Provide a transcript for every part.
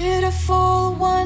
Beautiful one.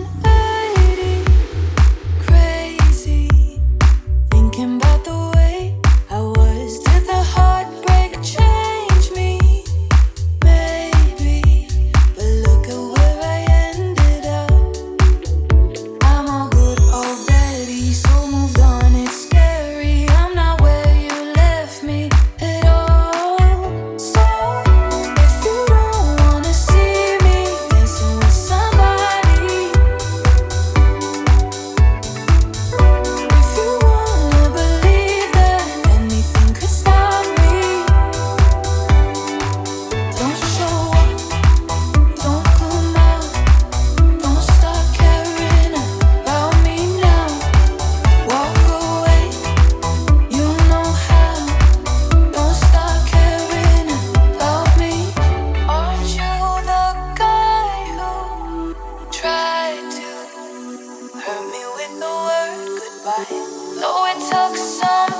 Though it took some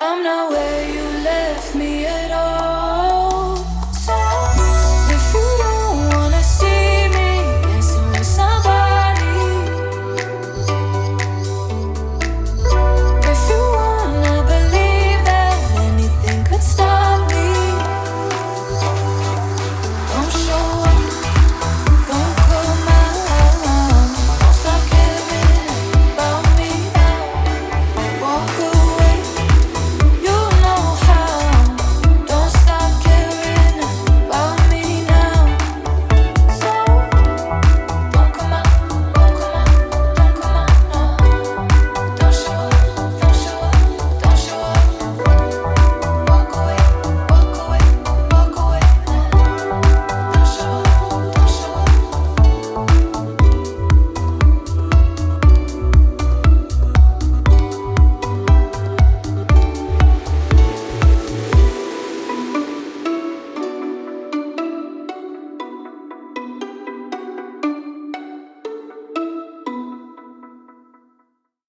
I'm not where you left.